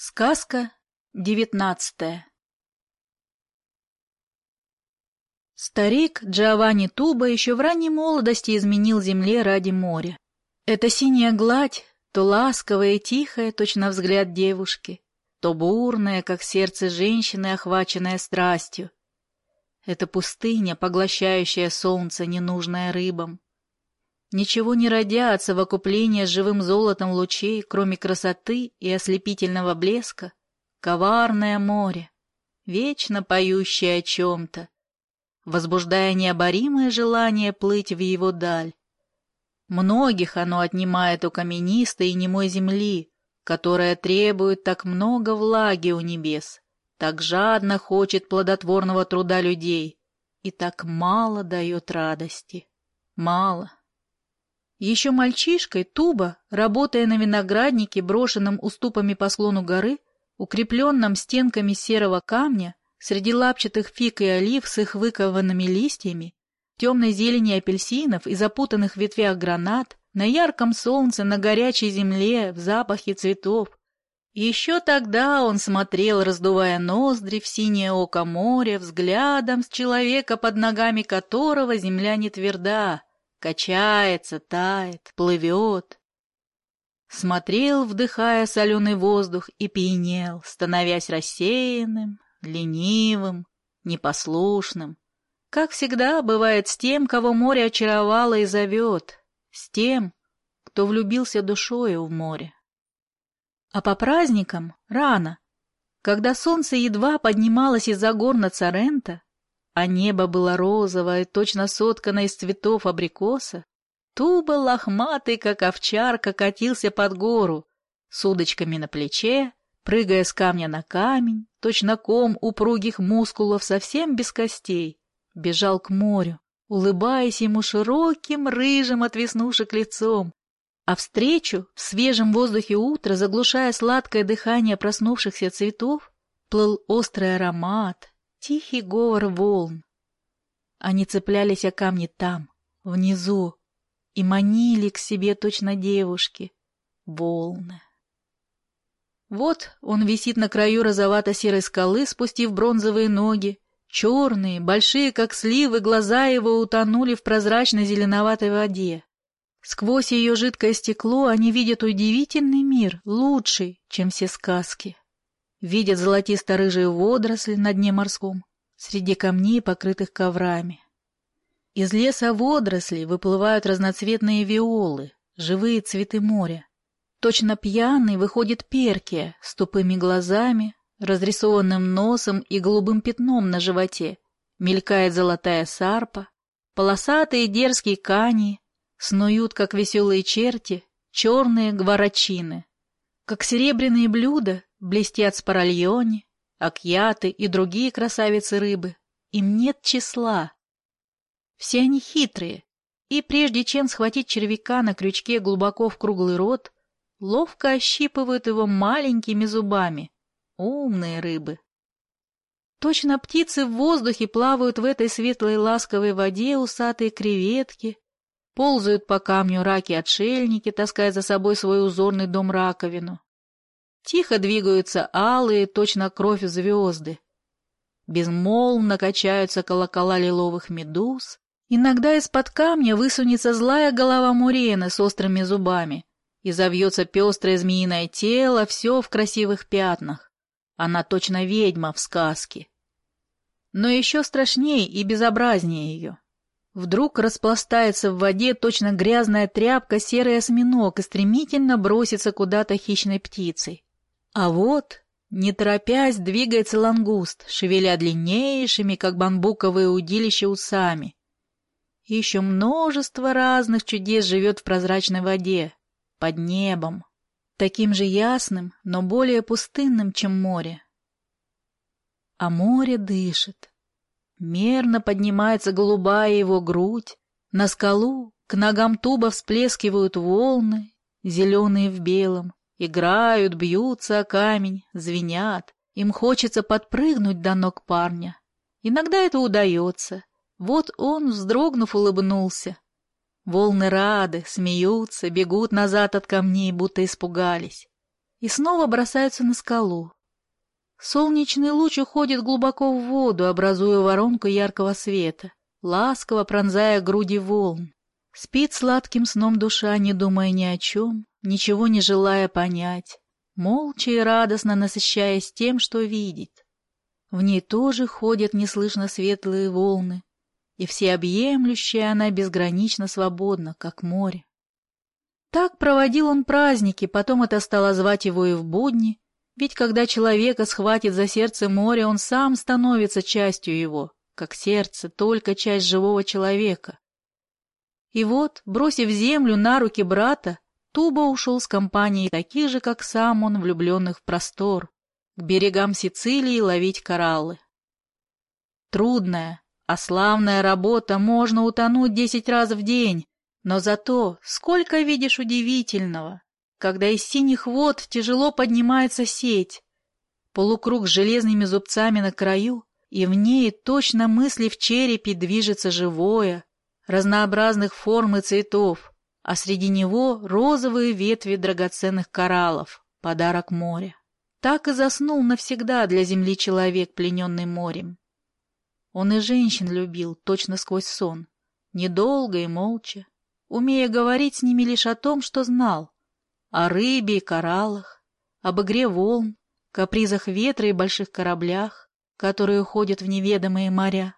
Сказка девятнадцатая Старик Джованни Туба еще в ранней молодости изменил земле ради моря. Эта синяя гладь, то ласковая и тихая, точно взгляд девушки, то бурная, как сердце женщины, охваченная страстью. Это пустыня, поглощающая солнце, ненужная рыбам. Ничего не родя от совокупления с живым золотом лучей, кроме красоты и ослепительного блеска, коварное море, вечно поющее о чем-то, возбуждая необоримое желание плыть в его даль. Многих оно отнимает у каменистой и немой земли, которая требует так много влаги у небес, так жадно хочет плодотворного труда людей и так мало дает радости. Мало. Еще мальчишкой Туба, работая на винограднике, брошенном уступами по склону горы, укрепленном стенками серого камня, среди лапчатых фиг и олив с их выкованными листьями, темной зелени апельсинов и запутанных ветвях гранат, на ярком солнце, на горячей земле, в запахе цветов. Еще тогда он смотрел, раздувая ноздри в синее око моря, взглядом с человека, под ногами которого земля не тверда, Качается, тает, плывет. Смотрел, вдыхая соленый воздух, и пьянел, становясь рассеянным, ленивым, непослушным. Как всегда бывает с тем, кого море очаровало и зовет, с тем, кто влюбился душою в море. А по праздникам рано, когда солнце едва поднималось из-за гор на Царента, а небо было розовое, точно соткано из цветов абрикоса, Туба лохматый, как овчарка, катился под гору, с удочками на плече, прыгая с камня на камень, точно ком упругих мускулов совсем без костей, бежал к морю, улыбаясь ему широким, рыжим от лицом, а встречу в свежем воздухе утра, заглушая сладкое дыхание проснувшихся цветов, плыл острый аромат, Тихий говор волн. Они цеплялись о камни там, внизу, и манили к себе точно девушки. Волны. Вот он висит на краю розовато-серой скалы, спустив бронзовые ноги. Черные, большие, как сливы, глаза его утонули в прозрачной зеленоватой воде. Сквозь ее жидкое стекло они видят удивительный мир, лучший, чем все сказки видят золотисто-рыжие водоросли на дне морском, среди камней, покрытых коврами. Из леса водорослей выплывают разноцветные виолы, живые цветы моря. Точно пьяный выходит перкия с тупыми глазами, разрисованным носом и голубым пятном на животе. Мелькает золотая сарпа, полосатые дерзкие кани, снуют, как веселые черти, черные гварачины. Как серебряные блюда блестят спаральони, акьяты и другие красавицы рыбы. Им нет числа. Все они хитрые, и прежде чем схватить червяка на крючке глубоко в круглый рот, ловко ощипывают его маленькими зубами. Умные рыбы. Точно птицы в воздухе плавают в этой светлой ласковой воде усатые креветки, ползают по камню раки-отшельники, таская за собой свой узорный дом-раковину. Тихо двигаются алые, точно кровь звезды. Безмолвно качаются колокола лиловых медуз. Иногда из-под камня высунется злая голова Мурена с острыми зубами, и завьется пестрое змеиное тело, все в красивых пятнах. Она точно ведьма в сказке. Но еще страшнее и безобразнее ее. Вдруг распластается в воде точно грязная тряпка серый осьминог и стремительно бросится куда-то хищной птицей. А вот, не торопясь, двигается лангуст, шевеля длиннейшими, как бамбуковые удилища, усами. Еще множество разных чудес живет в прозрачной воде, под небом, таким же ясным, но более пустынным, чем море. А море дышит. Мерно поднимается голубая его грудь, на скалу к ногам туба всплескивают волны, зеленые в белом, Играют, бьются о камень, звенят. Им хочется подпрыгнуть до ног парня. Иногда это удается. Вот он, вздрогнув, улыбнулся. Волны рады, смеются, бегут назад от камней, будто испугались. и снова бросаются на скалу. Солнечный луч уходит глубоко в воду, образуя воронку яркого света, ласково пронзая груди волн. Спит сладким сном душа, не думая ни о чем, ничего не желая понять, молча и радостно насыщаясь тем, что видит. В ней тоже ходят неслышно светлые волны, и всеобъемлющая она безгранично свободна, как море. Так проводил он праздники, потом это стало звать его и в будни, ведь когда человека схватит за сердце море, он сам становится частью его, как сердце, только часть живого человека. И вот, бросив землю на руки брата, Туба ушел с компанией таких же, как сам он, влюбленных в простор, к берегам Сицилии ловить кораллы. Трудная, а славная работа, можно утонуть десять раз в день, но зато сколько видишь удивительного, когда из синих вод тяжело поднимается сеть, полукруг с железными зубцами на краю, и в ней точно мысли в черепе движется живое, разнообразных форм и цветов, а среди него розовые ветви драгоценных кораллов, подарок моря. Так и заснул навсегда для земли человек, плененный морем. Он и женщин любил точно сквозь сон, недолго и молча, умея говорить с ними лишь о том, что знал, о рыбе и кораллах, об игре волн, капризах ветра и больших кораблях, которые уходят в неведомые моря.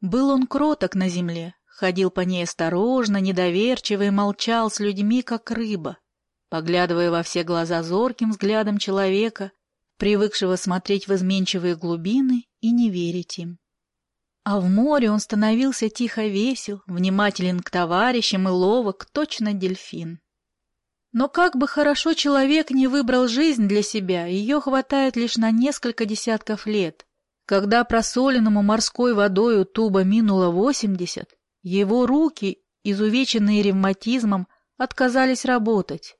Был он кроток на земле, Ходил по ней осторожно, недоверчиво и молчал с людьми, как рыба, поглядывая во все глаза зорким взглядом человека, привыкшего смотреть в изменчивые глубины и не верить им. А в море он становился тихо весел, внимателен к товарищам и ловок, точно дельфин. Но как бы хорошо человек не выбрал жизнь для себя, ее хватает лишь на несколько десятков лет. Когда просоленному морской водою туба минуло восемьдесят, его руки, изувеченные ревматизмом, отказались работать.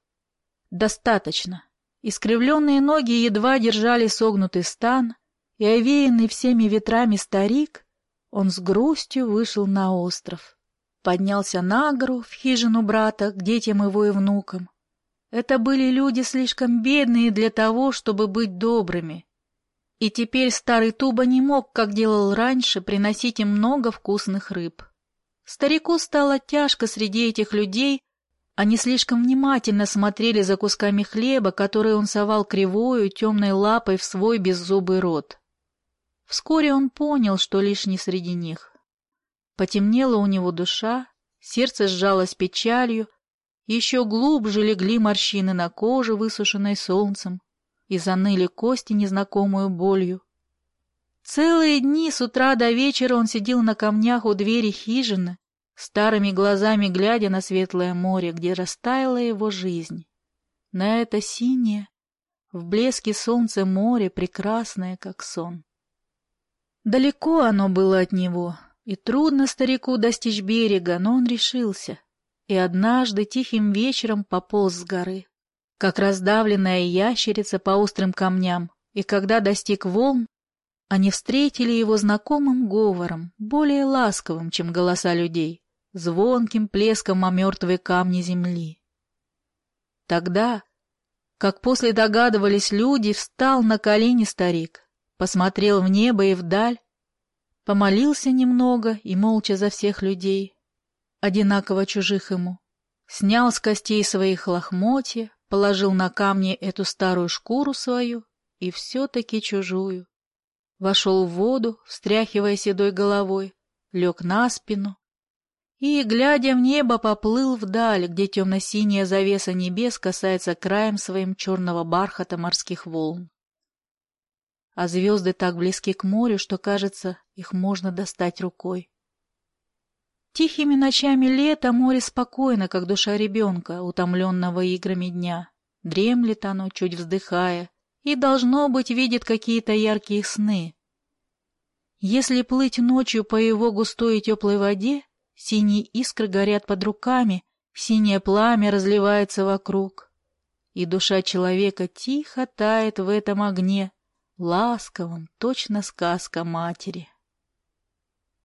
Достаточно. Искривленные ноги едва держали согнутый стан, и овеянный всеми ветрами старик, он с грустью вышел на остров. Поднялся на гору в хижину брата к детям его и внукам. Это были люди слишком бедные для того, чтобы быть добрыми. И теперь старый Туба не мог, как делал раньше, приносить им много вкусных рыб. Старику стало тяжко среди этих людей, они слишком внимательно смотрели за кусками хлеба, которые он совал кривою, темной лапой в свой беззубый рот. Вскоре он понял, что лишний среди них. Потемнела у него душа, сердце сжалось печалью, еще глубже легли морщины на коже, высушенной солнцем, и заныли кости незнакомую болью. Целые дни с утра до вечера он сидел на камнях у двери хижины, старыми глазами глядя на светлое море, где растаяла его жизнь. На это синее, в блеске солнца море, прекрасное, как сон. Далеко оно было от него, и трудно старику достичь берега, но он решился, и однажды тихим вечером пополз с горы, как раздавленная ящерица по острым камням, и когда достиг волн, они встретили его знакомым говором, более ласковым, чем голоса людей, звонким плеском о мертвые камни земли. Тогда, как после догадывались люди, встал на колени старик, посмотрел в небо и вдаль, помолился немного и молча за всех людей, одинаково чужих ему, снял с костей своих лохмотья, положил на камни эту старую шкуру свою и все-таки чужую вошел в воду, встряхивая седой головой, лег на спину и, глядя в небо, поплыл вдаль, где темно-синяя завеса небес касается краем своим черного бархата морских волн. А звезды так близки к морю, что, кажется, их можно достать рукой. Тихими ночами лета море спокойно, как душа ребенка, утомленного играми дня. Дремлет оно, чуть вздыхая, и, должно быть, видит какие-то яркие сны. Если плыть ночью по его густой и теплой воде, синие искры горят под руками, синее пламя разливается вокруг, и душа человека тихо тает в этом огне, ласковом, точно сказка матери.